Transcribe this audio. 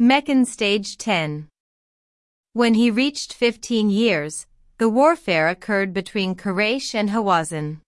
Meccan Stage 10 When he reached 15 years, the warfare occurred between Quraysh and Hawazin.